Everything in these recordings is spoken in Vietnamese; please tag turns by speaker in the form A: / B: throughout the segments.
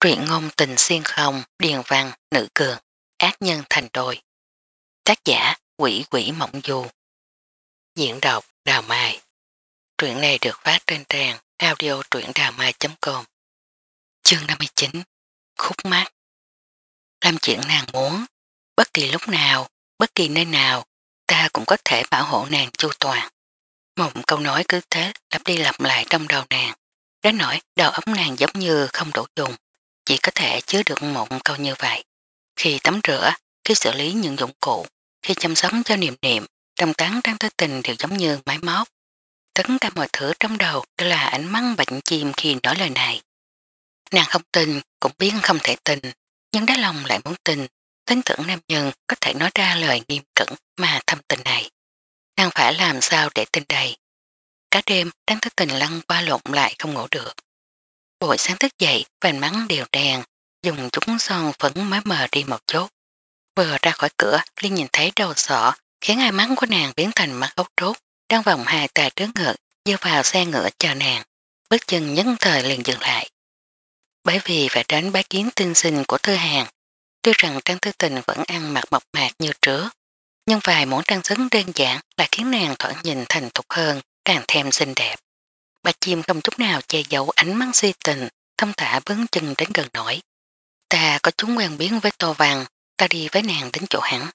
A: truyện ngôn tình xuyên không, điền văn, nữ cường, ác nhân thành đôi. Tác giả quỷ quỷ mộng du. Diễn đọc Đào Mai. Truyện này được phát trên trang audio truyệnđàmai.com Chương 59 Khúc mắt Làm chuyện nàng muốn, bất kỳ lúc nào, bất kỳ nơi nào, ta cũng có thể bảo hộ nàng chu toàn. Một câu nói cứ thế lặp đi lặp lại trong đầu nàng, đến nỗi đầu ấm nàng giống như không đổ dùng chỉ có thể chứa được một câu như vậy. Khi tắm rửa, khi xử lý những dụng cụ, khi chăm sóc cho niềm niệm, đồng tán trang tới tình đều giống như máy móc. Tất cả mọi thứ trong đầu đó là ánh mắt bệnh chim khi nói lời này. Nàng không tin, cũng biết không thể tin, nhưng đá lòng lại muốn tin, tính tưởng nam nhân có thể nói ra lời nghiêm cẩn mà thâm tình này. Nàng phải làm sao để tin đầy. Cả đêm đang thức tình lăn qua lộn lại không ngủ được. Buổi sáng thức dậy, vành mắng đều đèn, dùng chúng son phấn mới mờ đi một chút. Vừa ra khỏi cửa, Liên nhìn thấy đầu sọ, khiến ai mắt của nàng biến thành mắt ốc trốt, đang vòng hai tay trước ngực, dơ vào xe ngựa chờ nàng. Bước chân nhấn thời liền dừng lại. Bởi vì phải đến bái kiến tinh sinh của Thư Hàng, tuy rằng Trang thư Tình vẫn ăn mặc mộc mạc như trước, nhưng vài món trang sức đơn giản lại khiến nàng thoảng nhìn thành thục hơn, càng thêm xinh đẹp bà chim không chút nào che giấu ánh mắt suy tình, thông thả bướng chân đến gần nổi. Ta có chúng quen biến với Tô vàng ta đi với nàng đến chỗ hắn.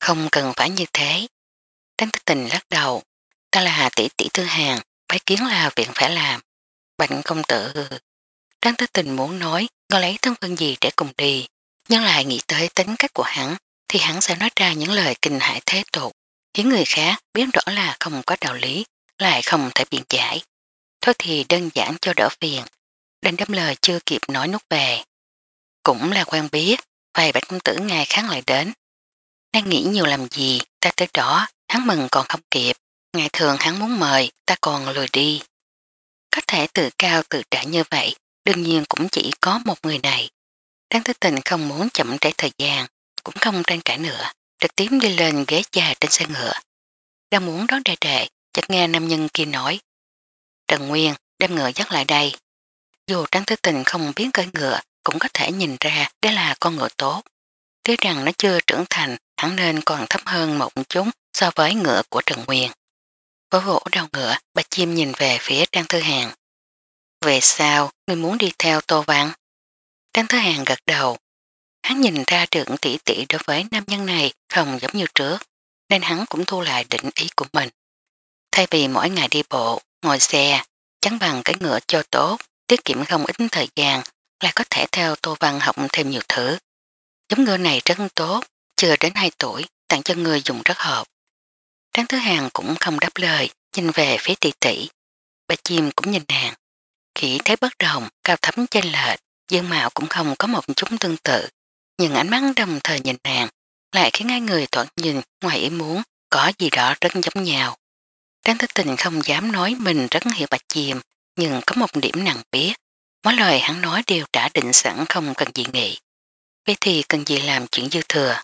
A: Không cần phải như thế. Tán tích tình lắc đầu. Ta là Hà Tỷ Tỷ thư Hàng, phải kiến là viện phải làm. bạn công tử. Tán tích tình muốn nói, ngồi lấy thân phân gì để cùng đi. Nhưng lại nghĩ tới tính cách của hắn, thì hắn sẽ nói ra những lời kinh hại thế tục. Khiến người khác biết rõ là không có đạo lý, lại không thể biện giải thôi thì đơn giản cho đỡ phiền, đành đâm lời chưa kịp nói nút về. Cũng là quen biết, vài bạch công tử ngày kháng lại đến. Đang nghĩ nhiều làm gì, ta tới đó, hắn mừng còn không kịp, ngày thường hắn muốn mời, ta còn lười đi. Có thể tự cao tự trả như vậy, đương nhiên cũng chỉ có một người này. đang thức tình không muốn chậm trễ thời gian, cũng không tranh cãi nữa, trực tiếp đi lên ghế trà trên xe ngựa. Đang muốn đón đệ đệ, chợt nghe nam nhân kia nói, Trần Nguyên đem ngựa dắt lại đây. Dù Trang Thứ Tình không biết cưỡi ngựa, cũng có thể nhìn ra đây là con ngựa tốt. Tiếc rằng nó chưa trưởng thành, hẳn nên còn thấp hơn một chút so với ngựa của Trần Nguyên. Với vỗ đau ngựa, bà chim nhìn về phía Trang Thư Hàng. Về sao, người muốn đi theo Tô Văn? Trang Thứ Hàng gật đầu. Hắn nhìn ra trưởng tỷ tỷ đối với nam nhân này không giống như trước, nên hắn cũng thu lại định ý của mình. Thay vì mỗi ngày đi bộ, ngồi xe, chắn bằng cái ngựa cho tốt, tiết kiệm không ít thời gian, lại có thể theo Tô Văn học thêm nhiều thứ. Giống ngựa này rất tốt, chưa đến 2 tuổi, tặng cho người dùng rất hợp. Tráng Thứ Hàng cũng không đáp lời, nhìn về phía tỷ tỷ. Bà chim cũng nhìn nàng. Khỉ thấy bất đồng, cao thấm trên lệch, dương mạo cũng không có một chút tương tự. Nhưng ánh mắt đồng thời nhìn nàng, lại khiến ngay người thoảng nhìn ngoài ý muốn có gì đó rất giống nhau. Trang Thích Tình không dám nói mình rất hiểu bạch chìm, nhưng có một điểm nàng biết. Mỗi lời hắn nói đều đã định sẵn không cần gì nghĩ. Vậy thì cần gì làm chuyện dư thừa.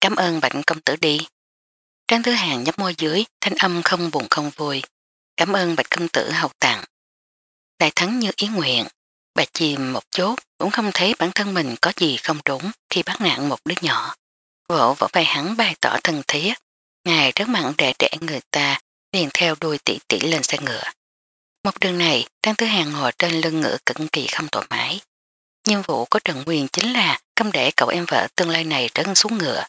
A: Cảm ơn bạch công tử đi. Trang Thứ Hàng nhấp môi dưới, thanh âm không buồn không vui. Cảm ơn bạch công tử hậu tặng. Đại thắng như ý nguyện, bạch chìm một chút cũng không thấy bản thân mình có gì không đúng khi bắt nạn một đứa nhỏ. Vỗ vỗ vai hắn bày tỏ thân thiết, ngài rất mặn để trẻ người ta liền theo đuôi tỷ tỷ lên xe ngựa. Một đường này, Tăng Thứ Hàng ngồi trên lưng ngựa cực kỳ không thoải mái. Nhiệm vụ của Trần Nguyên chính là cấm để cậu em vợ tương lai này trấn xuống ngựa.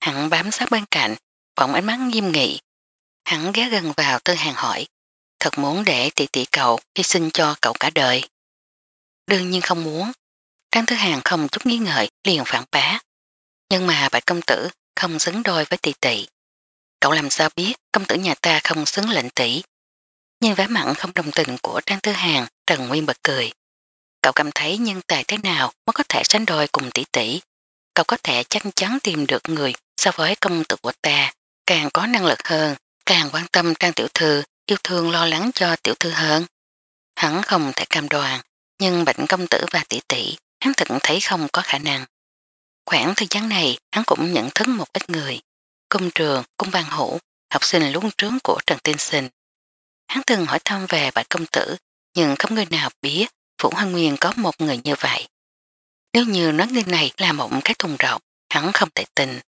A: Hắn bám sát bên cạnh, vọng ánh mắt nghiêm nghị. Hắn ghé gần vào Tư Hàng hỏi, thật muốn để tỷ tỷ cậu hy sinh cho cậu cả đời. Đương nhiên không muốn. Trang Thứ Hàng không chút nghi ngợi liền phản bá. Nhưng mà bạch công tử không xứng đôi với tỷ tỷ. Cậu làm sao biết công tử nhà ta không xứng lệnh tỷ. Nhưng vẻ mặn không đồng tình của Trang Tư Hàng, Trần Nguyên bật cười. Cậu cảm thấy nhân tài thế nào mới có thể sánh đôi cùng tỷ tỷ. Cậu có thể chắc chắn tìm được người so với công tử của ta, càng có năng lực hơn, càng quan tâm Trang Tiểu Thư, yêu thương lo lắng cho Tiểu Thư hơn. Hắn không thể cam đoàn, nhưng bệnh công tử và tỷ tỷ, hắn thịnh thấy không có khả năng. Khoảng thời gian này, hắn cũng nhận thức một ít người. Công trường, công văn hữu, học sinh lúc trướng của Trần Tinh Sinh. Hắn từng hỏi thăm về bạch công tử, nhưng không người nào biết Vũ Hoa Nguyên có một người như vậy. Nếu như nói người này là một cái thùng rộng, hắn không thể tình.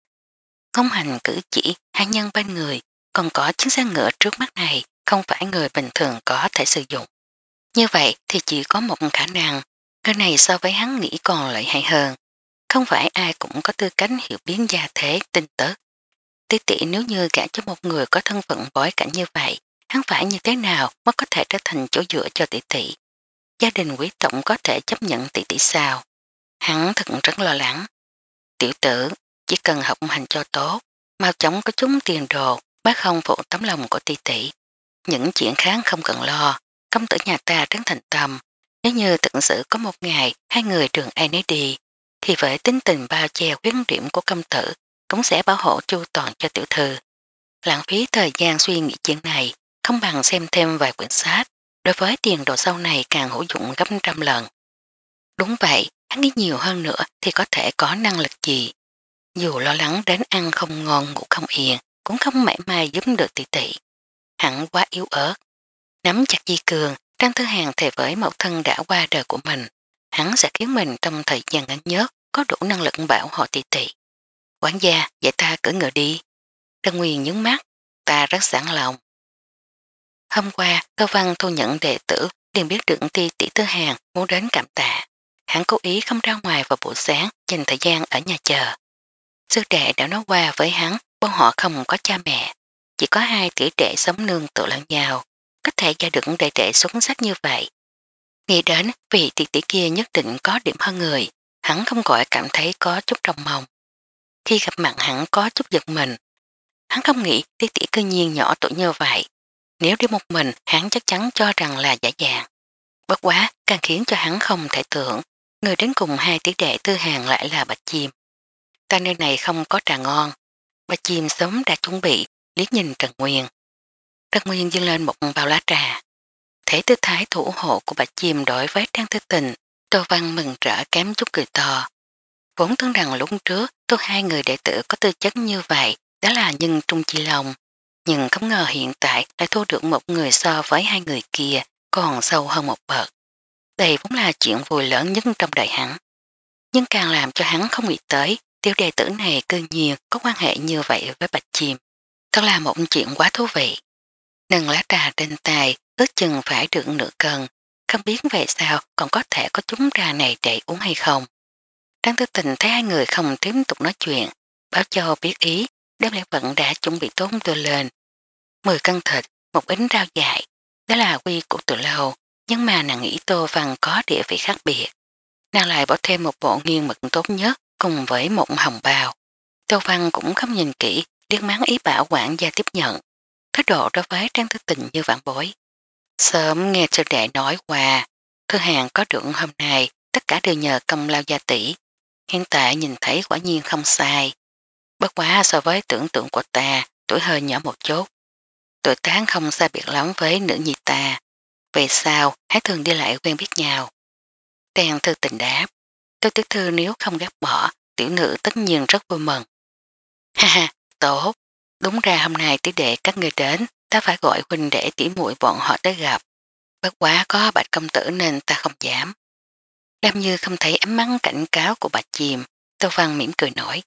A: Công hành cử chỉ, hai nhân bên người, còn có chiếc xe ngựa trước mắt này không phải người bình thường có thể sử dụng. Như vậy thì chỉ có một khả năng, cái này so với hắn nghĩ còn lợi hại hơn. Không phải ai cũng có tư cánh hiểu biến gia thế tinh tớ Tí tỷ nếu như gã cho một người có thân phận bói cảnh như vậy, hắn phải như thế nào mới có thể trở thành chỗ dựa cho tỷ tỷ? Gia đình quý tổng có thể chấp nhận tỷ tỷ sao? Hắn thật rất lo lắng. Tiểu tử, chỉ cần học hành cho tốt, mau chóng có chúng tiền đồ, bác không phụ tấm lòng của tỷ tỷ. Những chuyện khác không cần lo, công tử nhà ta trấn thành tâm. Nếu như tận sự có một ngày hai người trường ai nấy đi, thì với tính tình bao che khuyến điểm của công tử cũng sẽ bảo hộ chu toàn cho tiểu thư. Lãng phí thời gian suy nghĩ chuyện này, không bằng xem thêm vài quyển sách, đối với tiền đồ sau này càng hữu dụng gấp trăm lần. Đúng vậy, hắn nghĩ nhiều hơn nữa thì có thể có năng lực gì. Dù lo lắng đến ăn không ngon ngủ không yên, cũng không mãi mai giúp được tỷ tỷ. Hắn quá yếu ớt. Nắm chặt di cường, Trang Thư Hàng thề với mẫu thân đã qua đời của mình. Hắn sẽ khiến mình trong thời gian ngắn nhất có đủ năng lực bảo hộ tỷ tỷ. Quản gia, dạy ta cử ngựa đi. Trân Nguyên nhấn mắt, ta rất sẵn lòng. Hôm qua, cơ văn thu nhận đệ tử liền biết trưởng ti tỷ tư hàng muốn đến cảm tạ. Hắn cố ý không ra ngoài vào buổi sáng dành thời gian ở nhà chờ. Sư đệ đã nói qua với hắn bọn họ không có cha mẹ. Chỉ có hai tỷ đệ sống nương tự lẫn nhau. Có thể gia được đệ đệ xuống sách như vậy. Nghĩ đến vì tỷ tỷ kia nhất định có điểm hơn người. Hắn không gọi cảm thấy có chút đồng mong. Khi gặp mặt hắn có chút giật mình. Hắn không nghĩ tiết tỉ cư nhiên nhỏ tuổi như vậy. Nếu đi một mình hắn chắc chắn cho rằng là giả dạng. Bất quá càng khiến cho hắn không thể tưởng. Người đến cùng hai tiết đệ tư hàng lại là bạch chim. Ta nơi này không có trà ngon. Bạch chim sớm đã chuẩn bị liếc nhìn Trần Nguyên. Trần Nguyên dâng lên một bao lá trà. Thể tư thái thủ hộ của bạch chim đổi với trang thức tình, Tô Văn mừng rỡ kém chút cười to. Vốn tưởng rằng lúc trước tôi hai người đệ tử có tư chất như vậy, đó là nhân trung chi lòng. Nhưng không ngờ hiện tại lại thu được một người so với hai người kia, còn sâu hơn một bậc. Đây vốn là chuyện vui lớn nhất trong đời hắn. Nhưng càng làm cho hắn không nghĩ tới, tiểu đệ tử này cư nhiên có quan hệ như vậy với bạch chim. Thật là một chuyện quá thú vị. Nâng lá trà trên tay, ước chừng phải được nửa cân. Không biết về sao còn có thể có chúng trà này để uống hay không. Trang tư tình thấy hai người không tiếp tục nói chuyện, báo cho biết ý, đêm lễ vận đã chuẩn bị tốn tôi lên. Mười cân thịt, một ính rau dại, đó là quy của từ lâu, nhưng mà nàng nghĩ tô văn có địa vị khác biệt. Nàng lại bỏ thêm một bộ nghiêng mực tốt nhất cùng với một hồng bào. Tô văn cũng không nhìn kỹ, liên mắng ý bảo quản gia tiếp nhận. Thái độ đối với trang tư tình như vạn bối. Sớm nghe sư đệ nói qua, thư hàng có được hôm nay tất cả đều nhờ công lao gia tỷ. Hiện tại nhìn thấy quả nhiên không sai. Bất quá so với tưởng tượng của ta, tuổi hơi nhỏ một chút. Tuổi tán không xa biệt lắm với nữ nhi ta. Về sao, hãy thường đi lại quen biết nhau. Tèn thư tình đáp. Tôi tiểu thư nếu không gác bỏ, tiểu nữ tất nhiên rất vui mừng. Ha ha, tốt. Đúng ra hôm nay tỷ đệ các người đến, ta phải gọi huynh để tỉ muội bọn họ tới gặp. Bất quá có bạch công tử nên ta không dám. Làm như không thấy ánh mắt cảnh cáo của bạch chìm, Tô Văn mỉm cười nổi.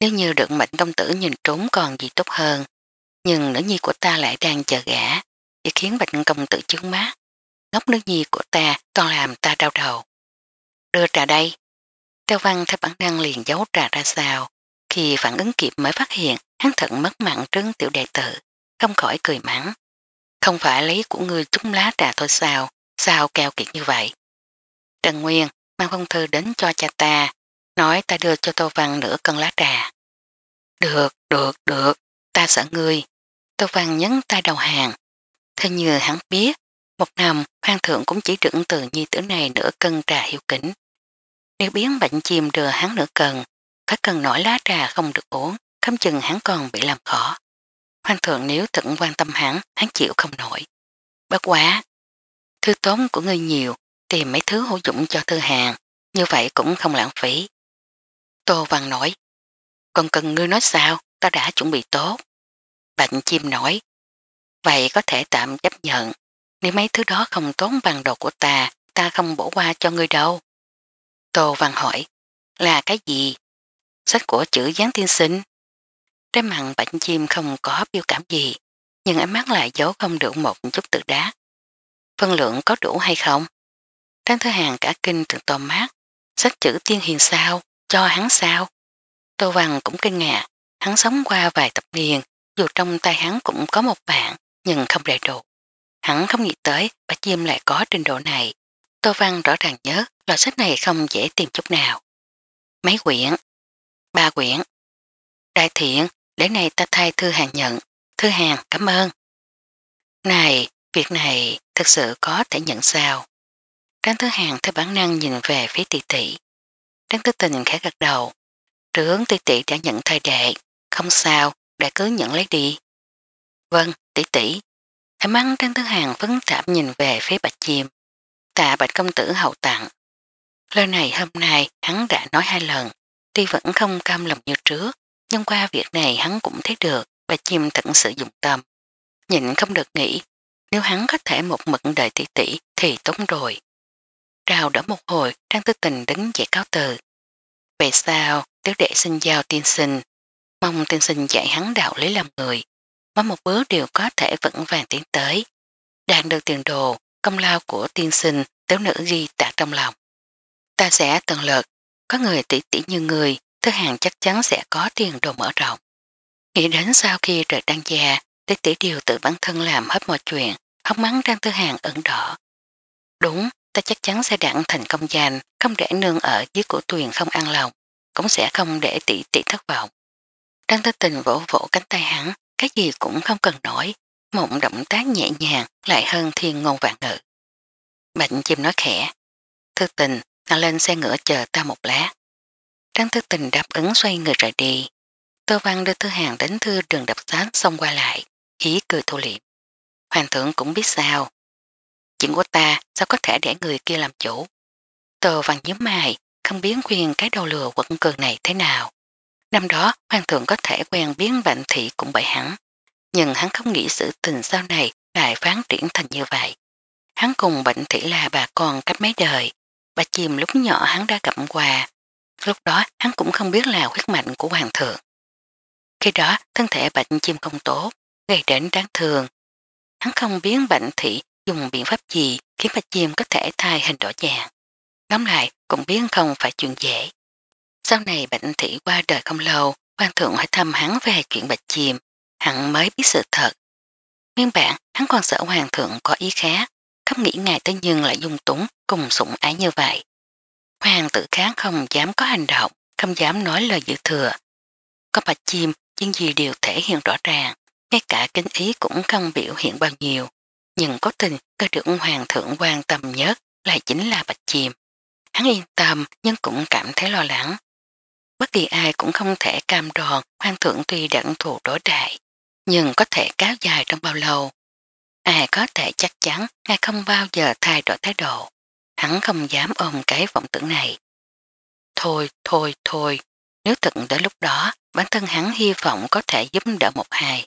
A: Nếu như được mệnh công tử nhìn trốn còn gì tốt hơn, nhưng nữ nhi của ta lại đang chờ gã, chỉ khiến bạch công tử chướng mát. Ngốc nữ nhi của ta còn làm ta đau đầu. Đưa trà đây. Tô Văn theo bản năng liền giấu trà ra sao, khi phản ứng kịp mới phát hiện hắn thận mất mạng trứng tiểu đệ tử, không khỏi cười mắng. Không phải lấy của người trúng lá trà thôi sao, sao keo kiệt như vậy. Trần Nguyên mang phong thư đến cho cha ta, nói ta đưa cho Tô Văn nửa cân lá trà. Được, được, được, ta sợ ngươi. Tô Văn nhấn tay đầu hàng. Thế như hắn biết, một năm hoàng thượng cũng chỉ trưởng từ nhi tử này nửa cân trà hiệu kính. Nếu biến bệnh chim đưa hắn nửa cân, phải cần nổi lá trà không được uống, khám chừng hắn còn bị làm khó. Hoàng thượng nếu tận quan tâm hắn, hắn chịu không nổi. Bất quá, thư tốn của ngươi nhiều, tìm mấy thứ hữu dụng cho thư hàng, như vậy cũng không lãng phí. Tô Văn nói, còn cần ngươi nói sao, ta đã chuẩn bị tốt. Bạch chim nói, vậy có thể tạm chấp nhận, nếu mấy thứ đó không tốn bằng đồ của ta, ta không bỏ qua cho ngươi đâu. Tô Văn hỏi, là cái gì? Sách của chữ Giáng Tiên Sinh. Trên mặt bạch chim không có biểu cảm gì, nhưng ánh mắt lại giấu không được một chút tự đá. Phân lượng có đủ hay không? Trang thư hàng cả kinh trừng to mát, sách chữ tiên hiền sao, cho hắn sao. Tô Văn cũng kinh ngạc, hắn sống qua vài tập điền, dù trong tay hắn cũng có một bạn, nhưng không đầy đủ. Hắn không nghĩ tới bà chim lại có trình độ này. Tô Văn rõ ràng nhớ loại sách này không dễ tìm chút nào. Mấy quyển? Ba quyển. Đại thiện, để này ta thay thư hàng nhận. Thư hàng, cảm ơn. Này, việc này thật sự có thể nhận sao? Trang Thứ Hàng theo bản năng nhìn về phía tỷ tỷ. Trang Thứ Tình khẽ gật đầu. Trưởng tỷ tỷ đã nhận thời đệ. Không sao, đã cứ nhận lấy đi. Vâng, tỷ tỷ. Hãy mắng Trang Thứ Hàng phấn tạp nhìn về phía bạch chim. Tạ bạch công tử hậu tặng. Lời này hôm nay hắn đã nói hai lần. Tuy vẫn không cam lòng như trước, nhưng qua việc này hắn cũng thấy được bạch chim thật sự dụng tâm. Nhìn không được nghĩ, nếu hắn có thể một mực đợi tỷ tỷ thì tốt rồi. Trào đỡ một hồi, Trang Tư Tình đứng dậy cáo từ. Vậy sao, tiểu đệ xin giao tiên sinh, mong tiên sinh dạy hắn đạo lý làm người, mỗi một bước đều có thể vững vàng tiến tới. Đang được tiền đồ, công lao của tiên sinh, tiểu nữ ghi tạc trong lòng. Ta sẽ tận lực, có người tỷ tỷ như người, thứ hàng chắc chắn sẽ có tiền đồ mở rộng. Nghĩ đến sau khi trời đăng già, tỷ tỷ điều tự bản thân làm hết mọi chuyện, hóc mắng Trang Tư Hàng ẩn đỏ. Đúng, ta chắc chắn sẽ đẳng thành công giành, không để nương ở dưới của tuyền không an lòng, cũng sẽ không để tỷ tỷ thất vọng. Trang tư tình vỗ vỗ cánh tay hắn, cái gì cũng không cần nổi, mộng động tác nhẹ nhàng lại hơn thiên ngôn vạn ngữ. Bạch chim nói khẽ, thư tình, nàng lên xe ngựa chờ ta một lát. Trang thư tình đáp ứng xoay người rời đi. Tô Văn đưa thư hàng đến thư đường đập sáng xong qua lại, ý cười thu liệm. Hoàng thượng cũng biết sao, Chuyện của ta sao có thể để người kia làm chủ. Tờ vàng nhớ mày, không biến khuyên cái đầu lừa quận cường này thế nào. Năm đó, hoàng thượng có thể quen biến bệnh thị cũng bởi hắn. Nhưng hắn không nghĩ sự tình sau này lại phán triển thành như vậy. Hắn cùng bệnh thị là bà con cách mấy đời. Bà chìm lúc nhỏ hắn đã gặp quà. Lúc đó hắn cũng không biết là huyết mạnh của hoàng thượng. Khi đó, thân thể bệnh chim không tốt, gây đến đáng thường. Hắn không biến bệnh thị dùng biện pháp gì khiến bạch chim có thể thay hình đổi dạng. Ngắm lại cũng biến không phải chuyện dễ. Sau này bệnh thị qua đời không lâu, quan thượng hỏi thăm hắn về chuyện bạch chim, hắn mới biết sự thật. Nguyên bản, hắn còn sợ hoàng thượng có ý khác, không nghĩ ngài tới nhưng lại dung túng cùng sủng ái như vậy. Hoàng tử kháng không dám có hành động, không dám nói lời dự thừa. Có bạch chim, chuyện gì đều thể hiện rõ ràng, ngay cả kinh ý cũng không biểu hiện bao nhiêu nhưng có tình cơ trưởng hoàng thượng quan tâm nhất là chính là bạch chìm. Hắn yên tâm nhưng cũng cảm thấy lo lắng. Bất kỳ ai cũng không thể cam đoan hoàng thượng tuy đẳng thù đối đại, nhưng có thể kéo dài trong bao lâu. Ai có thể chắc chắn ngài không bao giờ thay đổi thái độ. Hắn không dám ôm cái vọng tưởng này. Thôi, thôi, thôi, nếu thật đến lúc đó, bản thân hắn hy vọng có thể giúp đỡ một hai.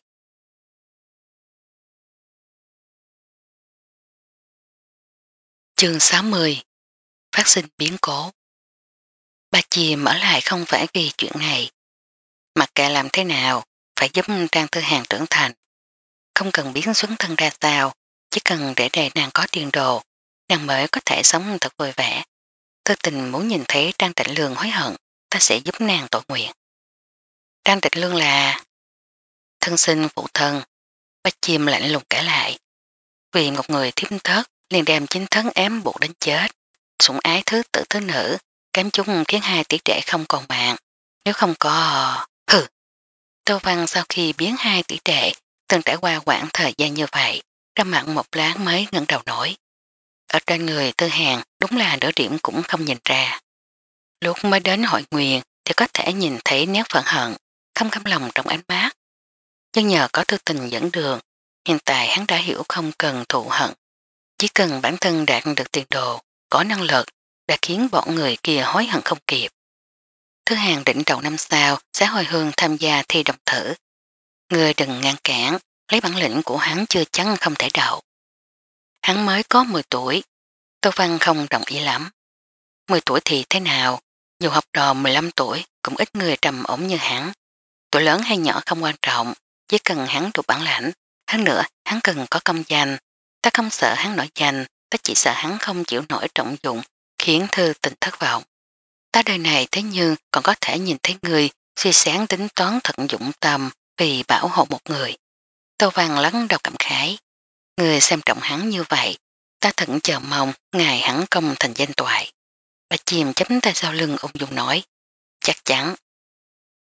A: Trường 60 Phát sinh biến cố Bà chì mở lại không phải vì chuyện này. Mặc kệ làm thế nào, phải giúp Trang Thư Hàng trưởng thành. Không cần biến xuất thân ra sao, chỉ cần để đề nàng có tiền đồ, nàng mới có thể sống thật vui vẻ. Tư tình muốn nhìn thấy Trang Tịnh Lương hối hận, ta sẽ giúp nàng tội nguyện. Trang Tịnh Lương là thân sinh phụ thân, bách chim lạnh lùng kể lại. Vì một người thiếp thớt liền đem chính thân ém buộc đến chết. Sủng ái thứ tử thứ nữ, kém chúng khiến hai tỷ trẻ không còn mạng. Nếu không có... Hừ! Tô Văn sau khi biến hai tỷ trẻ, từng trải qua khoảng thời gian như vậy, ra mặn một lát mới ngẩng đầu nổi. Ở trên người tư hàng đúng là nửa điểm cũng không nhìn ra. Lúc mới đến hội nguyện thì có thể nhìn thấy nét phận hận, không căm lòng trong ánh mắt. Nhưng nhờ có thư tình dẫn đường, hiện tại hắn đã hiểu không cần thụ hận chỉ cần bản thân đạt được tiền đồ, có năng lực, đã khiến bọn người kia hối hận không kịp. Thứ hàng đỉnh đầu năm sao sẽ hồi hương tham gia thi đồng thử. Người đừng ngăn cản, lấy bản lĩnh của hắn chưa chắn không thể đậu. Hắn mới có 10 tuổi, Tô Văn không đồng ý lắm. 10 tuổi thì thế nào, dù học trò 15 tuổi cũng ít người trầm ổn như hắn. Tuổi lớn hay nhỏ không quan trọng, chỉ cần hắn đủ bản lãnh, hắn nữa hắn cần có công danh, Ta không sợ hắn nổi danh, ta chỉ sợ hắn không chịu nổi trọng dụng, khiến thư tình thất vọng. Ta đời này thế nhưng còn có thể nhìn thấy người suy sáng tính toán thận dụng tâm vì bảo hộ một người. Tô Văn lắng đầu cảm khái. Người xem trọng hắn như vậy, ta thận chờ mong ngài hắn công thành danh toại. Bà chìm chấm tay sau lưng ông dùng nói. Chắc chắn.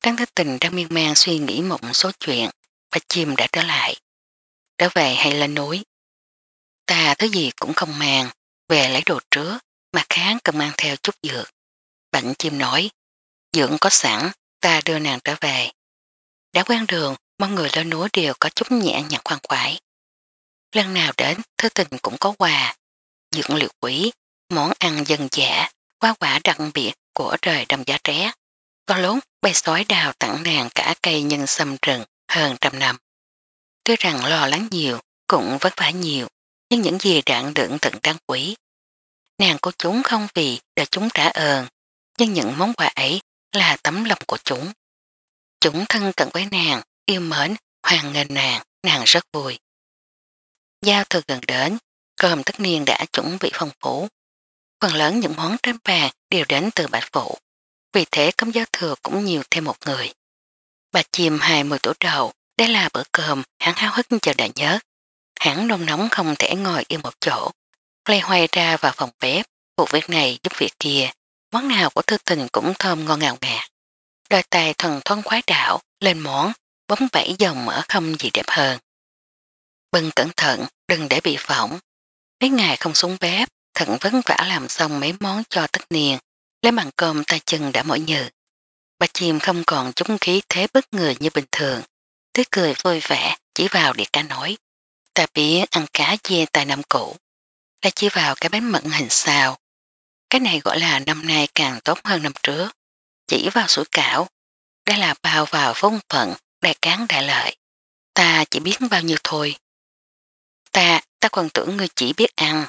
A: Đáng thức tình đang miên man suy nghĩ một số chuyện, bà chìm đã trở lại. Trở về hay lên núi? Ta thứ gì cũng không màng, về lấy đồ trước, mặt kháng cần mang theo chút dược. Bảnh chim nói, dưỡng có sẵn, ta đưa nàng trở về. Đã quen đường, mọi người lên núi đều có chút nhẹ nhàng khoan khoái. Lần nào đến, thứ tình cũng có quà. Dưỡng liệu quý, món ăn dân dã, quá quả đặc biệt của trời đồng giá tré. Con lốn bay sói đào tặng nàng cả cây nhân sâm rừng hơn trăm năm. Tuy rằng lo lắng nhiều, cũng vất vả nhiều, nhưng những gì đạn đựng tận trang quý. Nàng của chúng không vì để chúng trả ơn, nhưng những món quà ấy là tấm lòng của chúng. Chúng thân cận với nàng, yêu mến, hoàn nghênh nàng, nàng rất vui. Giao thừa gần đến, cơm tất niên đã chuẩn bị phong phú. Phần lớn những món trên bàn đều đến từ bạch phụ, vì thế cấm giao thừa cũng nhiều thêm một người. Bà chìm 20 tuổi đầu, đây là bữa cơm hắn háo hức chờ đợi nhất Hắn nôn nóng không thể ngồi yên một chỗ, lây hoay ra vào phòng bếp, vụ việc này giúp việc kia, món nào của thư tình cũng thơm ngon ngào ngạt. Đôi tay thần thoáng khoái đạo lên món, bóng bẫy dòng ở không gì đẹp hơn. Bưng cẩn thận, đừng để bị phỏng. Mấy ngày không xuống bếp, thận vấn vả làm xong mấy món cho tất niên, lấy bàn cơm tay chân đã mỏi nhừ. Bà chim không còn chúng khí thế bất người như bình thường, tươi cười vui vẻ chỉ vào địa ca nói ta biết ăn cá dê tài năm cũ, là chia vào cái bánh mận hình sao. Cái này gọi là năm nay càng tốt hơn năm trước. Chỉ vào sủi cảo, đây là bao vào phong phận, đại cán đại lợi. Ta chỉ biết bao nhiêu thôi. Ta, ta còn tưởng người chỉ biết ăn.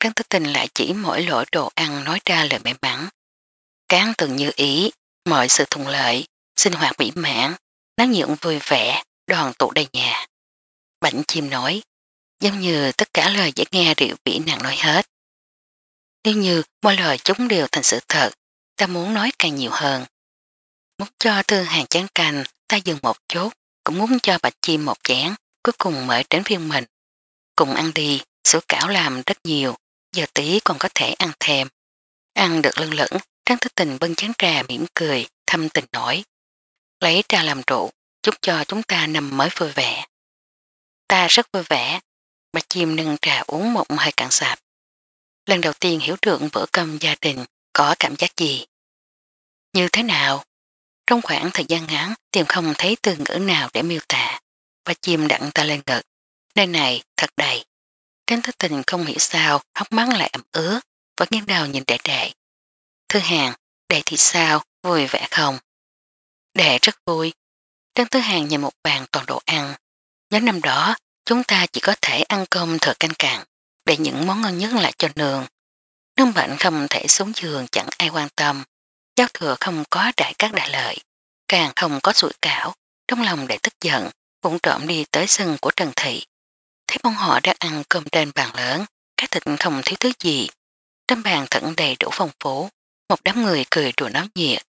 A: Trang Tư Tình lại chỉ mỗi lỗi đồ ăn nói ra lời mẹ mắn. Cán từng như ý, mọi sự thuận lợi, sinh hoạt mỹ mãn, nắng nhượng vui vẻ, đoàn tụ đầy nhà. Bảnh chim nói, giống như tất cả lời dễ nghe rượu vĩ nàng nói hết. Nếu như mọi lời chúng đều thành sự thật, ta muốn nói càng nhiều hơn. Muốn cho thương hàng chán cành ta dừng một chút, cũng muốn cho bạch chim một chén, cuối cùng mở đến viên mình. Cùng ăn đi, sữa cảo làm rất nhiều, giờ tí còn có thể ăn thèm. Ăn được lưng lửng, Trang thức Tình bưng chén trà mỉm cười, thâm tình nổi. Lấy trà làm rượu, chúc cho chúng ta nằm mới vui vẻ. Ta rất vui vẻ, bà chim nâng trà uống một hơi cạn sạch. Lần đầu tiên hiểu được bữa cơm gia đình có cảm giác gì. Như thế nào? Trong khoảng thời gian ngắn tìm không thấy từ ngữ nào để miêu tả. Bà chim đặng ta lên ngực. Nơi này thật đầy. Tránh thức tình không hiểu sao hóc mắt lại ẩm ứa và nghiêng đầu nhìn đệ đệ. Thư hàng, đệ thì sao, vui vẻ không? Đệ rất vui. Tránh thứ hàng nhìn một bàn toàn đồ ăn Nhớ năm đó, chúng ta chỉ có thể ăn cơm thừa canh cạn để những món ngon nhất lại cho nương. Nương bệnh không thể xuống giường chẳng ai quan tâm. Giáo thừa không có đại các đại lợi, càng không có sụi cảo, trong lòng để tức giận, vụn trộm đi tới sân của Trần Thị. Thấy bọn họ đang ăn cơm trên bàn lớn, các thịt không thiếu thứ gì. Trên bàn thẫn đầy đủ phong phú, một đám người cười đùa náo nhiệt.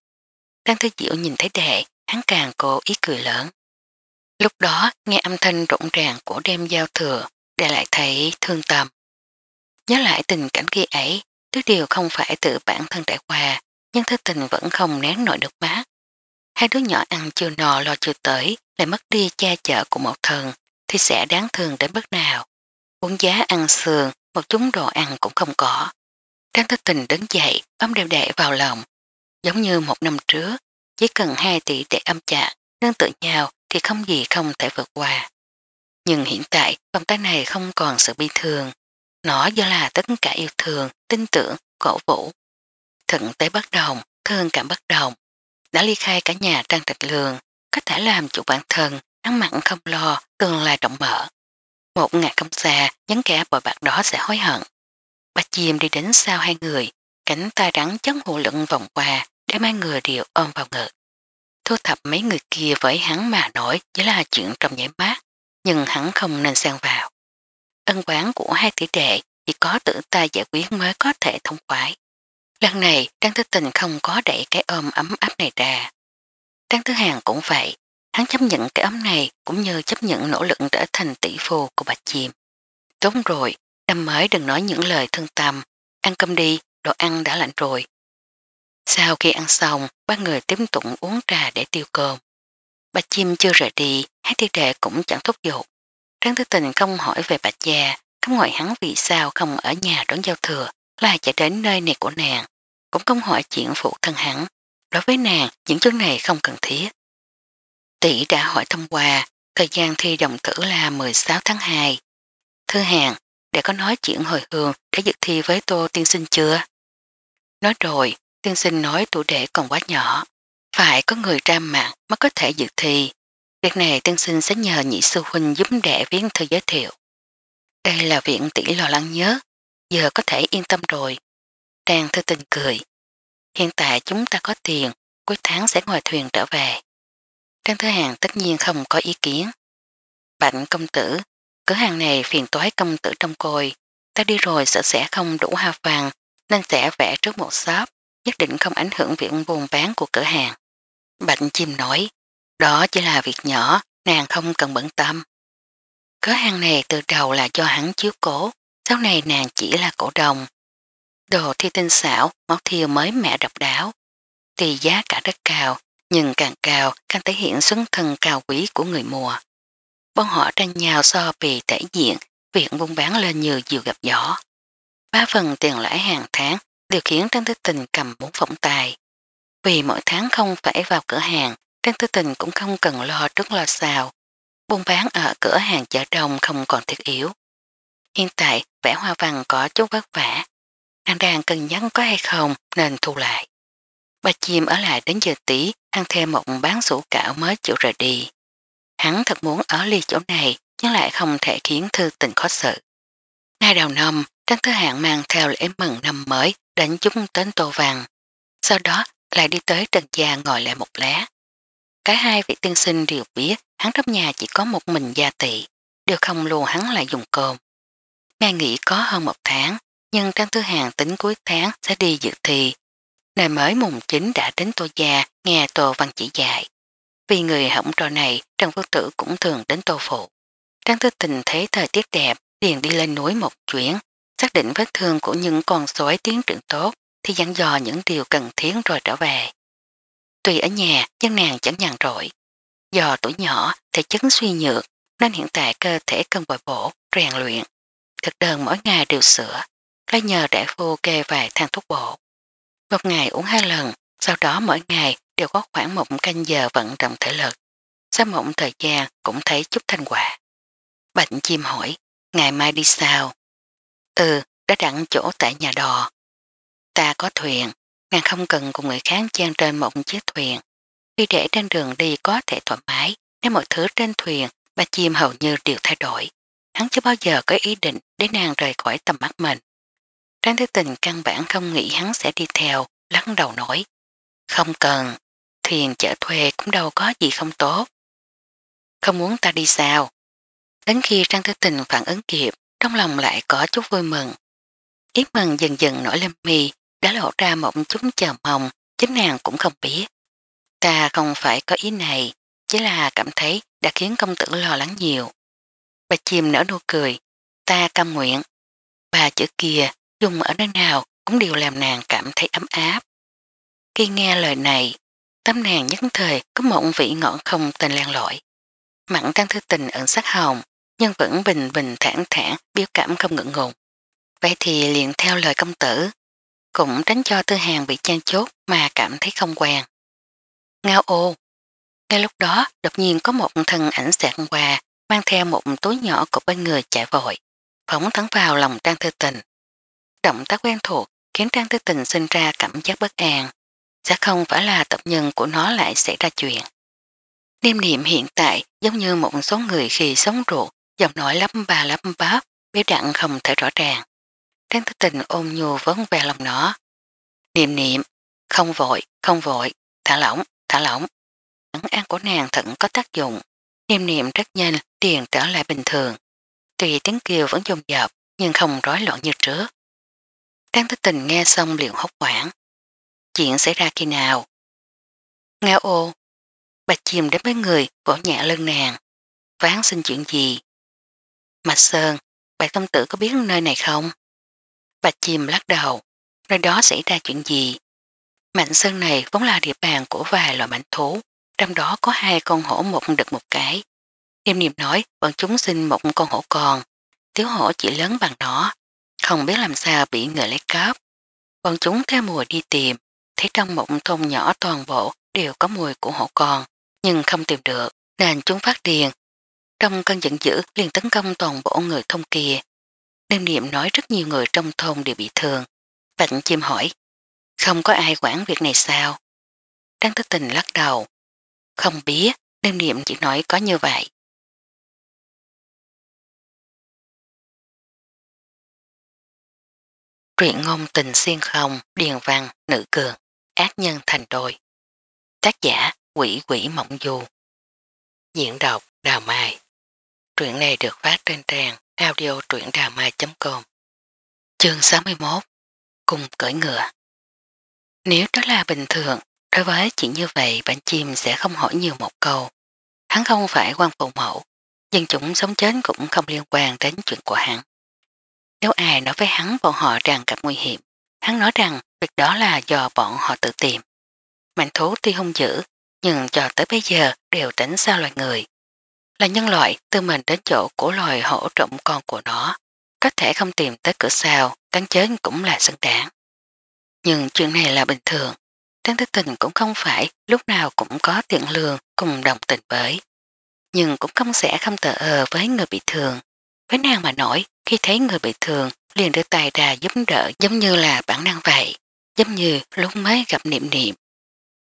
A: Đang thư diệu nhìn thấy đệ, hắn càng cố ý cười lớn. Lúc đó nghe âm thanh rộn ràng của đêm giao thừa để lại thấy thương tâm. Nhớ lại tình cảnh khi ấy, thứ điều không phải tự bản thân trải qua, nhưng thứ tình vẫn không nén nổi được mát. Hai đứa nhỏ ăn chưa nò lo chưa tới, lại mất đi cha chở của một thần, thì sẽ đáng thương đến bất nào. uống giá ăn sườn, một chúng đồ ăn cũng không có. Đáng thức tình đứng dậy, ấm đều đệ vào lòng. Giống như một năm trước, chỉ cần hai tỷ để âm chạc, nâng tự nhau thì không gì không thể vượt qua. Nhưng hiện tại công tác này không còn sự bi thường, nó do là tất cả yêu thương, tin tưởng, cổ vũ. Thận tế bất đồng, thương cảm bất đồng, đã ly khai cả nhà trang trạch lường, có thể làm chủ bản thân, ăn mặn không lo, tương lai rộng mở. Một ngày không xa, nhấn kẻ bội bạc đó sẽ hối hận. Bạch chim đi đến sau hai người, cánh tay rắn chấn hộ lượng vòng qua, để hai người đều ôm vào ngực thu thập mấy người kia với hắn mà nổi chỉ là chuyện trong giấy mát, nhưng hắn không nên xen vào. Ân quán của hai tỷ đệ chỉ có tự ta giải quyết mới có thể thông khoái. Lần này, Trang Thứ Tình không có đẩy cái ôm ấm áp này ra. Trang Thứ Hàng cũng vậy, hắn chấp nhận cái ấm này cũng như chấp nhận nỗ lực trở thành tỷ phù của bạch chim. Đúng rồi, em mới đừng nói những lời thương tâm, ăn cơm đi, đồ ăn đã lạnh rồi, sau khi ăn xong, ba người tiếp tụng uống trà để tiêu cơm. Bà chim chưa rời đi, hai thi đệ cũng chẳng thúc giục. Tráng thứ Tình không hỏi về bạch già, không hỏi hắn vì sao không ở nhà đón giao thừa, là chạy đến nơi này của nàng, cũng không hỏi chuyện phụ thân hắn. Đối với nàng, những chuyện này không cần thiết. Tỷ đã hỏi thông qua, thời gian thi đồng tử là 16 tháng 2. Thư hàng, để có nói chuyện hồi hương để dự thi với Tô Tiên Sinh chưa? Nói rồi, tiên sinh nói tuổi đệ còn quá nhỏ, phải có người ra mạng mới có thể dự thi. Việc này tiên sinh sẽ nhờ nhị sư huynh giúp đệ viết thư giới thiệu. Đây là viện tỷ lo lắng nhớ, giờ có thể yên tâm rồi. Trang thư tình cười. Hiện tại chúng ta có tiền, cuối tháng sẽ ngoài thuyền trở về. Trang thư hàng tất nhiên không có ý kiến. Bạnh công tử, cửa hàng này phiền toái công tử trong côi. Ta đi rồi sợ sẽ không đủ hoa vàng nên sẽ vẽ trước một shop nhất định không ảnh hưởng việc buồn bán của cửa hàng. Bạch chim nói, đó chỉ là việc nhỏ, nàng không cần bận tâm. Cửa hàng này từ đầu là do hắn chiếu cố, sau này nàng chỉ là cổ đồng. Đồ thi tinh xảo, móc thiêu mới mẹ độc đáo. Tùy giá cả rất cao, nhưng càng cao càng thể hiện xuân thần cao quý của người mùa. Bọn họ tranh nhau so bì thể diện, việc buôn bán lên như diều gặp gió. Ba phần tiền lãi hàng tháng đều khiến Trang thư Tình cầm bốn phỏng tài. Vì mỗi tháng không phải vào cửa hàng, Trang thư Tình cũng không cần lo trước lo sao. Buôn bán ở cửa hàng chợ đông không còn thiết yếu. Hiện tại, vẽ hoa văn có chút vất vả. Nàng đang cần nhắc có hay không nên thu lại. Bà chim ở lại đến giờ tí, ăn thêm một bán sủ cảo mới chịu rời đi. Hắn thật muốn ở ly chỗ này, nhưng lại không thể khiến thư tình khó sự. Ngay đầu năm, Trang Thứ Hạng mang theo lễ mừng năm mới đến chúng tến Tô vàng, Sau đó lại đi tới Trần Gia ngồi lại một lát. Cả hai vị tiên sinh đều biết hắn trong nhà chỉ có một mình gia tị, đều không lùa hắn lại dùng cơm. Ngày nghĩ có hơn một tháng, nhưng Trang Thứ hạng tính cuối tháng sẽ đi dự thi. Này mới mùng 9 đã đến Tô Gia nghe Tô Văn chỉ dạy. Vì người hỏng trò này, Trần phước Tử cũng thường đến Tô Phụ. Trang Thứ Tình thấy thời tiết đẹp, liền đi lên núi một chuyến, xác định vết thương của những con sói tiến trưởng tốt thì dặn dò những điều cần thiết rồi trở về. Tùy ở nhà, nhưng nàng chẳng nhàn rỗi. Do tuổi nhỏ, thể chứng suy nhược, nên hiện tại cơ thể cần bồi bổ, rèn luyện. Thực đơn mỗi ngày đều sửa, lấy nhờ đại phu kê vài thang thuốc bổ. Một ngày uống hai lần, sau đó mỗi ngày đều có khoảng một canh giờ vận động thể lực. Sau một thời gian cũng thấy chút thành quả. Bệnh chim hỏi, ngày mai đi sao? Ừ, đã đặn chỗ tại nhà đò. Ta có thuyền, nàng không cần cùng người khác chen trên một chiếc thuyền. Khi để trên đường đi có thể thoải mái, nếu mọi thứ trên thuyền, ba chim hầu như đều thay đổi. Hắn chưa bao giờ có ý định để nàng rời khỏi tầm mắt mình. Trang Thế Tình căn bản không nghĩ hắn sẽ đi theo, lắc đầu nổi. Không cần, thuyền chở thuê cũng đâu có gì không tốt. Không muốn ta đi sao? Đến khi Trang Thế Tình phản ứng kịp, trong lòng lại có chút vui mừng. ý mừng dần dần nổi lên mì, đã lộ ra một chút chờ mong, chính nàng cũng không biết. Ta không phải có ý này, chỉ là cảm thấy đã khiến công tử lo lắng nhiều. Bà chìm nở nụ cười, ta cam nguyện. Bà chữ kia, dùng ở nơi nào cũng đều làm nàng cảm thấy ấm áp. Khi nghe lời này, tâm nàng nhất thời có một vị ngọn không tên lan lỗi. Mặn trang thư tình ẩn sắc hồng, nhưng vẫn bình bình thản thản biểu cảm không ngượng ngùng. Vậy thì liền theo lời công tử, cũng tránh cho tư hàng bị chan chốt mà cảm thấy không quen. Ngao ô, ngay lúc đó đột nhiên có một thân ảnh xẹt qua mang theo một túi nhỏ của bên người chạy vội, phóng thẳng vào lòng Trang Thư Tình. Động tác quen thuộc khiến Trang Thư Tình sinh ra cảm giác bất an, sẽ không phải là tập nhân của nó lại xảy ra chuyện. Niêm niệm hiện tại giống như một số người khi sống ruột Giọng nói lắm ba lắm bắp biểu đặn không thể rõ ràng. Trang thức tình ôm nhu vấn về lòng nó. Niệm niệm, không vội, không vội, thả lỏng, thả lỏng. Hắn an của nàng thận có tác dụng. Niệm niệm rất nhanh, tiền trở lại bình thường. Tùy tiếng kêu vẫn dồn dập, nhưng không rối loạn như trước. Trang thức tình nghe xong liền hốc quảng. Chuyện xảy ra khi nào? Ngao ô, bạch chìm đến mấy người, vỗ nhẹ lưng nàng. Ván xin chuyện gì? Mạch Sơn, bạch công tử có biết nơi này không? Bạch chìm lắc đầu, nơi đó xảy ra chuyện gì? Mạnh Sơn này vốn là địa bàn của vài loại mảnh thú, trong đó có hai con hổ một đực một cái. Niêm niệm nói bọn chúng sinh một con hổ còn, tiếu hổ chỉ lớn bằng nó, không biết làm sao bị người lấy cắp. Bọn chúng theo mùa đi tìm, thấy trong một thôn nhỏ toàn bộ đều có mùi của hổ còn, nhưng không tìm được, nên chúng phát điền trong cơn giận dữ liền tấn công toàn bộ người thông kia. Đêm niệm nói rất nhiều người trong thôn đều bị thương. Bạch chim hỏi, không có ai quản việc này sao? Đáng thức tình lắc đầu. Không biết, đêm niệm chỉ nói có như vậy. Truyện ngôn tình xuyên không, điền văn, nữ cường, ác nhân thành đôi. Tác giả quỷ quỷ mộng du. Diễn đọc Đào Mai Truyện này được phát trên trang audio truyệnđàmai.com Chương 61 Cùng cưỡi ngựa Nếu đó là bình thường, đối với chuyện như vậy bạn chim sẽ không hỏi nhiều một câu. Hắn không phải quan phụ mẫu, dân chúng sống chết cũng không liên quan đến chuyện của hắn. Nếu ai nói với hắn bọn họ rằng gặp nguy hiểm, hắn nói rằng việc đó là do bọn họ tự tìm. Mạnh thú tuy hung dữ, nhưng cho tới bây giờ đều tránh xa loài người, là nhân loại tư mình đến chỗ của loài hổ trộm con của nó, có thể không tìm tới cửa sao, đáng chết cũng là xứng đáng. Nhưng chuyện này là bình thường, đáng thức tình cũng không phải lúc nào cũng có tiện lương cùng đồng tình với. Nhưng cũng không sẽ không tờ ờ với người bị thương. Với nàng mà nổi, khi thấy người bị thương, liền đưa tay ra giúp đỡ giống như là bản năng vậy, giống như lúc mới gặp niệm niệm.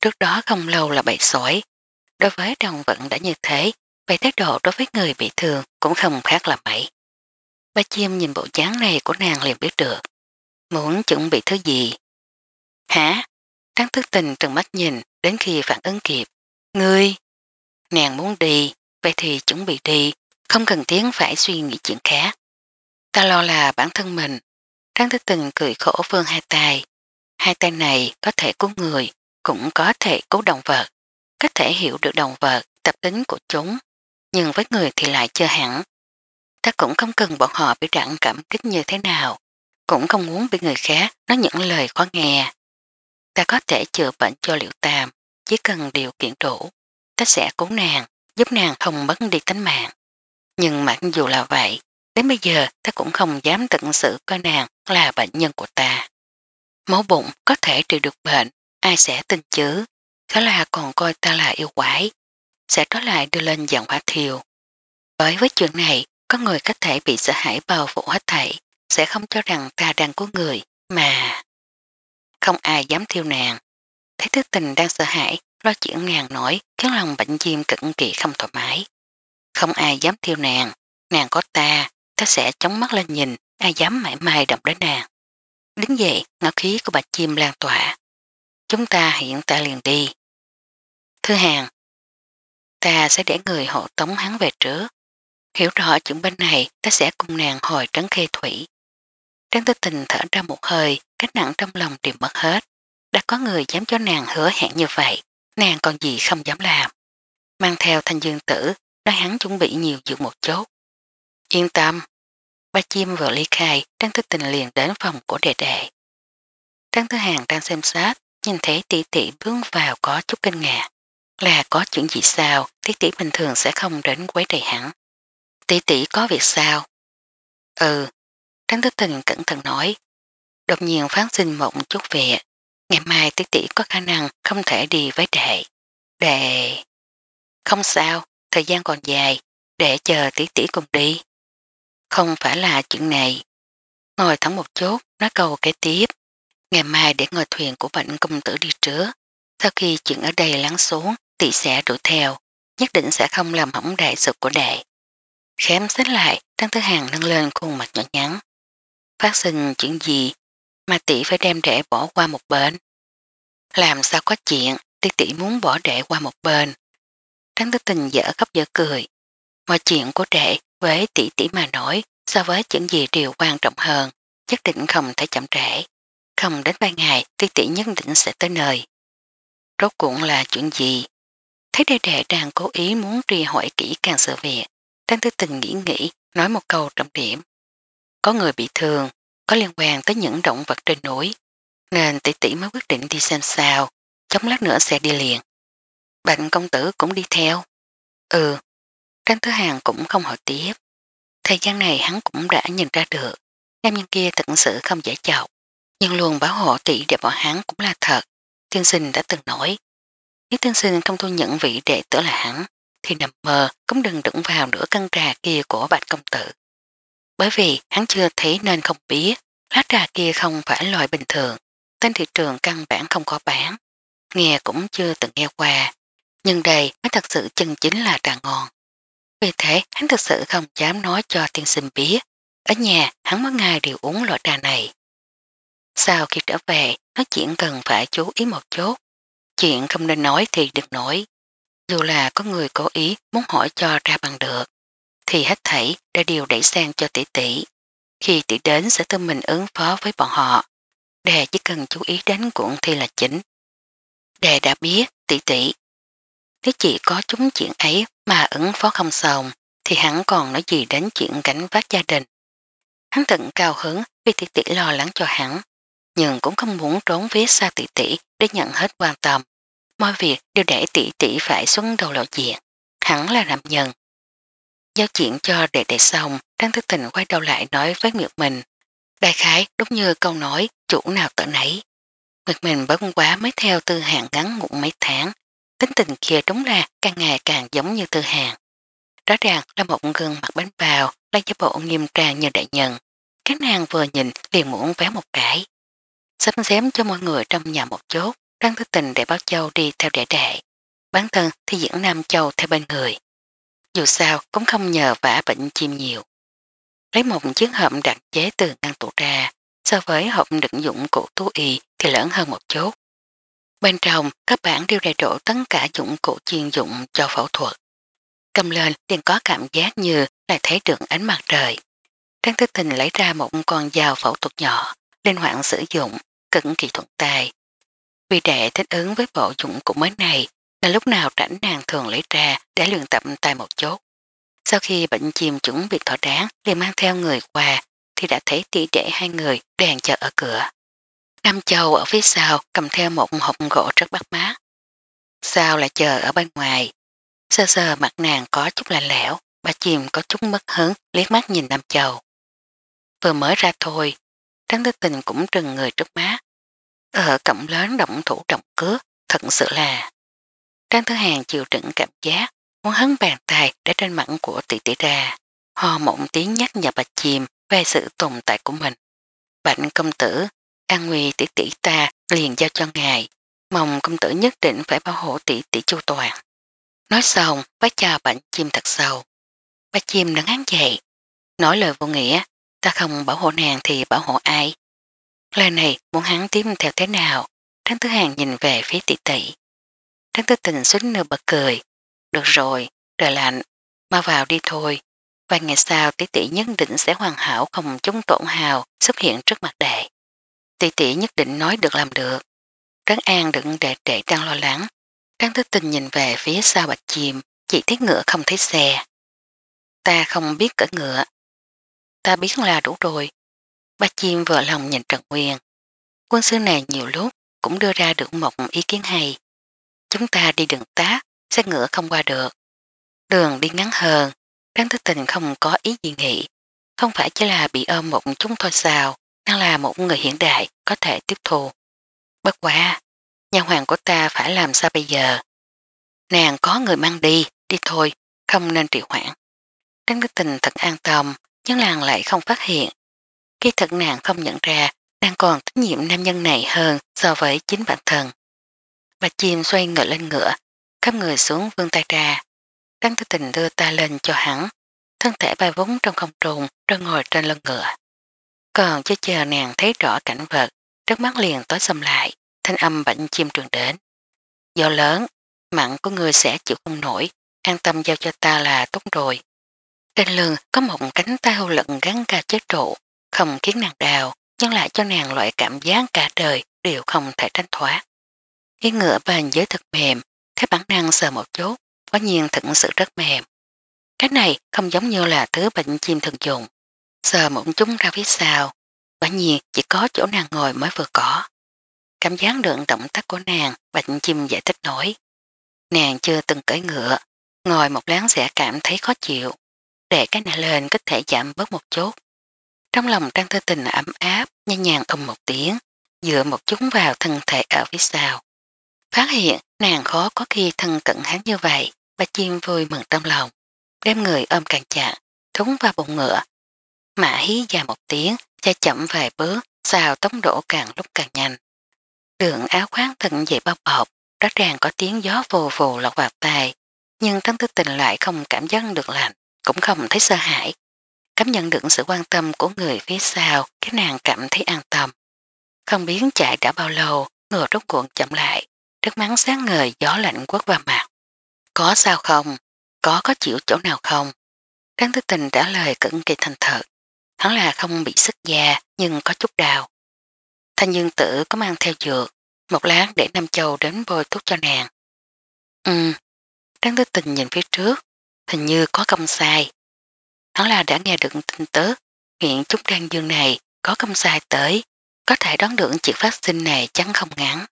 A: Trước đó không lâu là bậy sỏi Đối với đồng vận đã như thế, về thái độ đối với người bị thương cũng không khác là mấy. Ba chim nhìn bộ dáng này của nàng liền biết được. Muốn chuẩn bị thứ gì? Hả? Tráng thức tình trừng mắt nhìn đến khi phản ứng kịp. Ngươi! Nàng muốn đi, vậy thì chuẩn bị đi, không cần tiếng phải suy nghĩ chuyện khác. Ta lo là bản thân mình. Tráng thức tình cười khổ phương hai tay. Hai tay này có thể cứu người, cũng có thể cứu động vật. Có thể hiểu được động vật, tập tính của chúng, nhưng với người thì lại chưa hẳn. Ta cũng không cần bọn họ biểu đẳng cảm kích như thế nào, cũng không muốn bị người khác nói những lời khó nghe. Ta có thể chữa bệnh cho liệu tam, chỉ cần điều kiện đủ, ta sẽ cứu nàng, giúp nàng không mất đi tánh mạng. Nhưng mặc dù là vậy, đến bây giờ ta cũng không dám tận sự coi nàng là bệnh nhân của ta. Máu bụng có thể trị được bệnh, ai sẽ tin chứ? Khá là còn coi ta là yêu quái, sẽ có lại đưa lên dạng hỏa thiều. Bởi với chuyện này, có người có thể bị sợ hãi bao phủ hết thảy, sẽ không cho rằng ta đang cứu người, mà... Không ai dám thiêu nàng. Thấy thứ tình đang sợ hãi, lo chuyện nàng nổi, khiến lòng bệnh chim cực kỳ không thoải mái. Không ai dám thiêu nàng, nàng có ta, ta sẽ chống mắt lên nhìn, ai dám mãi mai động đến nàng. Đứng dậy, ngõ khí của bà chim lan tỏa. Chúng ta hiện tại liền đi. Thư hàng, ta sẽ để người hộ tống hắn về trước. Hiểu rõ chuyện bên này ta sẽ cùng nàng hồi trấn khê thủy. Trấn tư tình thở ra một hơi, cách nặng trong lòng tìm mất hết. Đã có người dám cho nàng hứa hẹn như vậy, nàng còn gì không dám làm. Mang theo thanh dương tử, nói hắn chuẩn bị nhiều dự một chốt. Yên tâm, ba chim vừa ly khai, Trấn tư tình liền đến phòng của đệ đệ. Trấn tư hàng đang xem xét, nhìn thấy tỷ tỷ bước vào có chút kinh ngạc. Là có chuyện gì sao, Tỷ tỷ bình thường sẽ không đến quấy rầy hẳn. Tỷ tỷ có việc sao? Ừ, Tráng thức tình cẩn thận nói. Đột nhiên phát sinh một chút việc. Ngày mai tỷ tỷ có khả năng không thể đi với đệ. Đệ... Không sao, thời gian còn dài, để chờ tỷ tỷ cùng đi. Không phải là chuyện này. Ngồi thẳng một chút, nói câu kế tiếp. Ngày mai để ngồi thuyền của bệnh công tử đi trước. Sau khi chuyện ở đây lắng xuống, tỷ sẽ đuổi theo, nhất định sẽ không làm hỏng đại sự của đệ. Khém xích lại, Tăng Thứ Hàng nâng lên khuôn mặt nhỏ nhắn. Phát sinh chuyện gì mà tỷ phải đem đệ bỏ qua một bên? Làm sao có chuyện tỷ tỷ muốn bỏ đệ qua một bên? Tăng Thứ Tình dở khóc dở cười. Mọi chuyện của đệ với tỷ tỷ mà nói so với chuyện gì điều quan trọng hơn, nhất định không thể chậm trễ. Không đến ba ngày, tỷ tỷ nhất định sẽ tới nơi. Rốt cuộn là chuyện gì? Thấy đệ đệ đang cố ý muốn truy hỏi kỹ càng sự việc, Trang Tư Tình nghĩ nghĩ, nói một câu trọng điểm. Có người bị thương, có liên quan tới những động vật trên núi, nên tỷ tỷ mới quyết định đi xem sao, chống lát nữa sẽ đi liền. Bạn công tử cũng đi theo. Ừ, Trang Thứ Hàng cũng không hỏi tiếp. Thời gian này hắn cũng đã nhìn ra được, nam nhân kia thật sự không dễ chọc, nhưng luôn bảo hộ tỷ để bọn hắn cũng là thật. Tiên sinh đã từng nói, nếu tiên sinh không thu nhận vị đệ tử là hắn, thì nằm mơ cũng đừng đựng vào nửa cân trà kia của bạch công tử. Bởi vì hắn chưa thấy nên không biết, lá trà kia không phải loại bình thường, tên thị trường căn bản không có bán, nghe cũng chưa từng nghe qua, nhưng đây mới thật sự chân chính là trà ngon. Vì thế hắn thật sự không dám nói cho tiên sinh biết, ở nhà hắn mỗi ngày đều uống loại trà này. Sau khi trở về, nó chỉ cần phải chú ý một chút, Chuyện không nên nói thì được nói. Dù là có người cố ý muốn hỏi cho ra bằng được, thì hết thảy đã điều đẩy sang cho tỷ tỷ. Khi tỷ đến sẽ tự mình ứng phó với bọn họ. đề chỉ cần chú ý đến cuộn thi là chính. đề đã biết, tỷ tỷ. Nếu chỉ có chúng chuyện ấy mà ứng phó không xong, thì hắn còn nói gì đến chuyện gánh vác gia đình. Hắn tận cao hứng vì tỷ tỷ lo lắng cho hắn, nhưng cũng không muốn trốn phía xa tỷ tỷ để nhận hết quan tâm. Mọi việc đều để tỷ tỷ phải xuống đầu lộ diện. hẳn là nam nhân. Giao chuyện cho đệ đệ xong, đang thức tình quay đầu lại nói với Nguyệt mình. Đại khái đúng như câu nói chủ nào tự nấy. Nguyệt mình bấn quá mới theo tư hàng ngắn ngủ mấy tháng. Tính tình kia đúng là càng ngày càng giống như tư hàng. Rõ ràng là một gương mặt bánh bào, đang giả bộ nghiêm trang như đại nhân. Các nàng vừa nhìn liền muốn vé một cái sắp xếp cho mọi người trong nhà một chốt, Trang Thứ Tình để bác Châu đi theo đệ đệ, bản thân thì dẫn Nam Châu theo bên người. Dù sao cũng không nhờ vả bệnh chim nhiều. Lấy một chiếc hộp đặc chế từ ngăn tủ ra, so với hộp đựng dụng cụ tú y thì lớn hơn một chút. Bên trong, các bạn đều đầy đủ tất cả dụng cụ chuyên dụng cho phẫu thuật. Cầm lên liền có cảm giác như lại thấy được ánh mặt trời. Trang thức tình lấy ra một con dao phẫu thuật nhỏ, linh hoạn sử dụng, cực kỳ thuận tài. Vì đệ thích ứng với bộ dụng cụ mới này là lúc nào rảnh nàng thường lấy ra để luyện tập tại một chốt. Sau khi bệnh chìm chuẩn bị thỏa đáng để mang theo người qua thì đã thấy tỷ đệ hai người đang chờ ở cửa. Nam Châu ở phía sau cầm theo một hộp gỗ rất bắt má. Sao lại chờ ở bên ngoài? Sơ sơ mặt nàng có chút lạnh lẽo, bà chìm có chút mất hứng liếc mắt nhìn Nam Châu. Vừa mới ra thôi, Trang Tư Tình cũng trừng người trước má. Ở cổng lớn động thủ trọng cướp, thật sự là... Trang Thứ Hàng chịu đựng cảm giác, muốn hấn bàn tay để trên mặn của tỷ tỷ ra. Hò mộng tiếng nhắc nhở bạch chìm về sự tồn tại của mình. Bạch công tử, an nguy tỷ tỷ ta liền giao cho ngài. Mong công tử nhất định phải bảo hộ tỷ tỷ chu toàn. Nói xong, bác chào bạch chim thật sâu. Bạch chim đứng án dậy, nói lời vô nghĩa, ta không bảo hộ nàng thì bảo hộ ai. Lời này muốn hắn tiếp theo thế nào? Tráng Tứ Hàng nhìn về phía tỷ tỷ. Tráng Tứ Tình suýt nửa bật cười. Được rồi, trời lạnh, mau vào đi thôi. Vài ngày sau tỷ tỷ nhất định sẽ hoàn hảo không chúng tổn hào xuất hiện trước mặt đệ. Tỷ tỷ nhất định nói được làm được. Tráng An đựng để trẻ đang lo lắng. Tráng Tứ Tình nhìn về phía sau bạch chim, chỉ thấy ngựa không thấy xe. Ta không biết cỡ ngựa, ta biết là đủ rồi. Ba chim vợ lòng nhìn Trần Nguyên. Quân sư này nhiều lúc cũng đưa ra được một ý kiến hay. Chúng ta đi đường tá, xe ngựa không qua được. Đường đi ngắn hơn, đáng thức tình không có ý gì nghĩ. Không phải chỉ là bị ôm một chúng thôi sao, đang là một người hiện đại có thể tiếp thu. Bất quả, nhà hoàng của ta phải làm sao bây giờ? Nàng có người mang đi, đi thôi, không nên trì hoãn. Đáng thức tình thật an tâm, nhưng làng lại không phát hiện. Khi thật nàng không nhận ra, đang còn tín nhiệm nam nhân này hơn so với chính bản thân. Bạch chim xoay ngựa lên ngựa, khắp người xuống vương tay ra. Đăng tư tình đưa ta lên cho hắn, thân thể bay vốn trong không trùng rồi ngồi trên lưng ngựa. Còn chứ chờ nàng thấy rõ cảnh vật, trước mắt liền tối xâm lại, thanh âm bệnh chim trường đến. Do lớn, mặn của người sẽ chịu không nổi, an tâm giao cho ta là tốt rồi, trên lưng có một cánh tay tao lận gắn ca chế trụ, không khiến nàng đào, nhưng lại cho nàng loại cảm giác cả đời đều không thể tránh thoát. Cái ngựa bàn giới thật mềm, thấy bản năng sờ một chút, có nhiên thật sự rất mềm. Cái này không giống như là thứ bệnh chim thường dùng. Sờ mụn chúng ra phía sau, quả nhiên chỉ có chỗ nàng ngồi mới vừa có. Cảm giác được động tác của nàng, bệnh chim giải thích nổi. Nàng chưa từng cởi ngựa, ngồi một láng sẽ cảm thấy khó chịu để cái này lên có thể giảm bớt một chút. Trong lòng Trang Thư Tình ấm áp, nhanh nhàng ôm một tiếng, dựa một chút vào thân thể ở phía sau. Phát hiện nàng khó có khi thân cận hắn như vậy, bà chim vui mừng trong lòng, đem người ôm càng chặt, thúng vào bụng ngựa. Mã hí dài một tiếng, cha chậm vài bước, sao tốc độ càng lúc càng nhanh. Đường áo khoáng thân dậy bao bọc, rõ ràng có tiếng gió vù vù lọt vào tai, nhưng Tăng thư Tình lại không cảm giác được lạnh cũng không thấy sợ hãi. Cảm nhận được sự quan tâm của người phía sau, cái nàng cảm thấy an tâm. Không biết chạy đã bao lâu, ngựa rốt cuộn chậm lại, nước mắng sáng ngời gió lạnh quất vào mặt. Có sao không? Có có chịu chỗ nào không? Đáng tư tình trả lời cẩn kỳ thành thật. Hắn là không bị sức da nhưng có chút đau. Thanh dương tử có mang theo dược, một lát để Nam Châu đến bôi thuốc cho nàng. Ừm, đáng tư tình nhìn phía trước, hình như có công sai. Hắn là đã nghe được tin tức, hiện chúng đang dương này có công sai tới, có thể đoán được chuyện phát sinh này chắn không ngắn.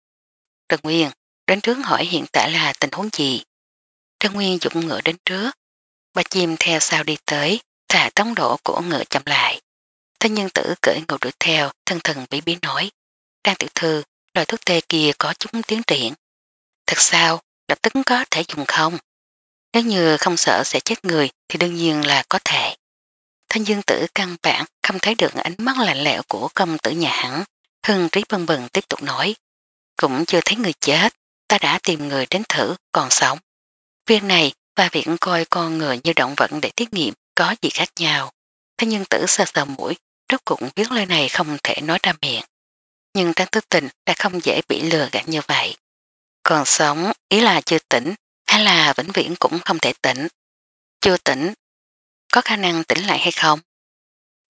A: Trần Nguyên, đến trước hỏi hiện tại là tình huống gì? Trần Nguyên dụng ngựa đến trước, bà chim theo sau đi tới, thả tốc độ của ngựa chậm lại. Thế nhân tử cởi ngựa đuổi theo, thân thần bí bí nói. Đang tiểu thư, loại thuốc tê kia có chúng tiến triển. Thật sao, lập tức có thể dùng không? Nếu như không sợ sẽ chết người thì đương nhiên là có thể. Thanh dương tử căn bản không thấy được ánh mắt lạnh lẽo của công tử nhà hắn. Hưng trí bần bừng tiếp tục nói. Cũng chưa thấy người chết, ta đã tìm người đến thử, còn sống. Việc này và việc coi con người như động vật để tiết nghiệm có gì khác nhau. Thanh dương tử sờ sờ mũi, rốt cũng biết lời này không thể nói ra miệng. Nhưng Trang Tư Tình đã không dễ bị lừa gạt như vậy. Còn sống, ý là chưa tỉnh, hay là vĩnh viễn cũng không thể tỉnh. Chưa tỉnh. Có khả năng tỉnh lại hay không?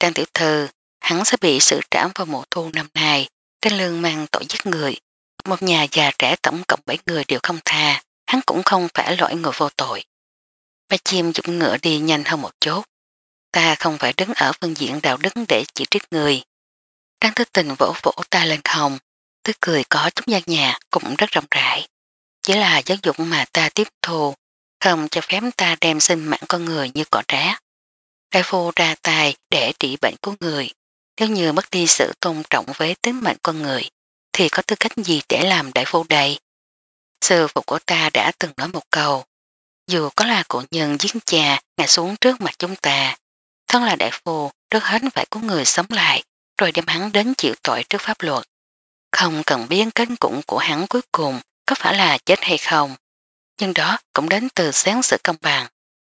A: Trang tiểu thư, hắn sẽ bị sự trảm vào mùa thu năm nay. Trên lương mang tội giết người. Một nhà già trẻ tổng cộng 7 người đều không tha. Hắn cũng không phải loại người vô tội. Ba chim dụng ngựa đi nhanh hơn một chút. Ta không phải đứng ở phương diện đạo đức để chỉ trích người. Trang thức tình vỗ vỗ ta lên không, tươi cười có chút nhạt nhà cũng rất rộng rãi chỉ là giáo dục mà ta tiếp thù, không cho phép ta đem sinh mạng con người như cỏ trá. Đại phu ra tài để trị bệnh của người, nếu như mất đi sự tôn trọng với tính mệnh con người, thì có tư cách gì để làm đại phu đây? Sư phụ của ta đã từng nói một câu, dù có là cổ nhân giếng trà ngã xuống trước mặt chúng ta, thân là đại phu rất hết phải của người sống lại, rồi đem hắn đến chịu tội trước pháp luật. Không cần biến kết cụng của hắn cuối cùng có phải là chết hay không, nhưng đó cũng đến từ sáng sự công bằng,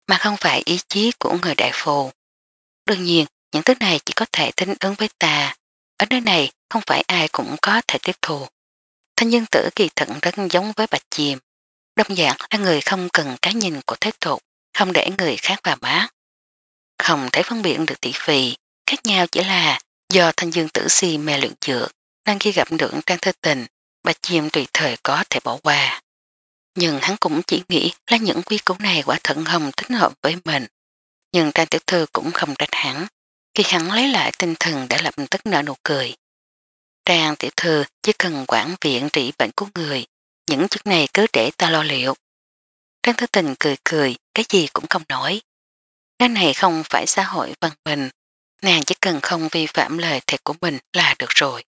A: mà không phải ý chí của người đại phù. Đương nhiên, những thứ này chỉ có thể tính ứng với ta, ở nơi này không phải ai cũng có thể tiếp thu. Thanh nhân tử kỳ thận rất giống với bạch chìm, đông dạng là người không cần cá nhìn của thế tục, không để người khác vào má. Không thể phân biệt được tỷ phì, khác nhau chỉ là do thanh dương tử si mê lượng dược, nên khi gặp được trang thư tình bà chim tùy thời có thể bỏ qua. Nhưng hắn cũng chỉ nghĩ là những quy cấu này quả thận hồng thích hợp với mình. Nhưng trang tiểu thư cũng không trách hắn. Khi hắn lấy lại tinh thần đã lập tức nở nụ cười. Trang tiểu thư chỉ cần quản viện trị bệnh của người, những chức này cứ để ta lo liệu. Trang thư tình cười cười, cái gì cũng không nói. Cái này không phải xã hội văn minh, nàng chỉ cần không vi phạm lời thề của mình là được rồi.